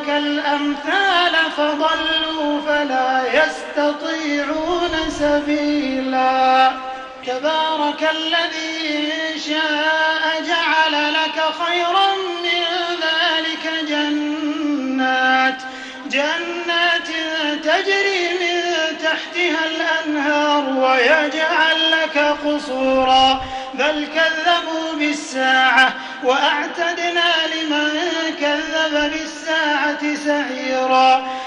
لك الأمثال فضلوا فلا يستطيعون سبيلا. تبارك الذي شاء جعل لك خيرا من ذلك جنات. جنات تجري من تحتها الأنهار ويجعل لك قصورا. بل كذبوا بالساعة وأعتدنا لمن كذب بالساعة. سعيرا.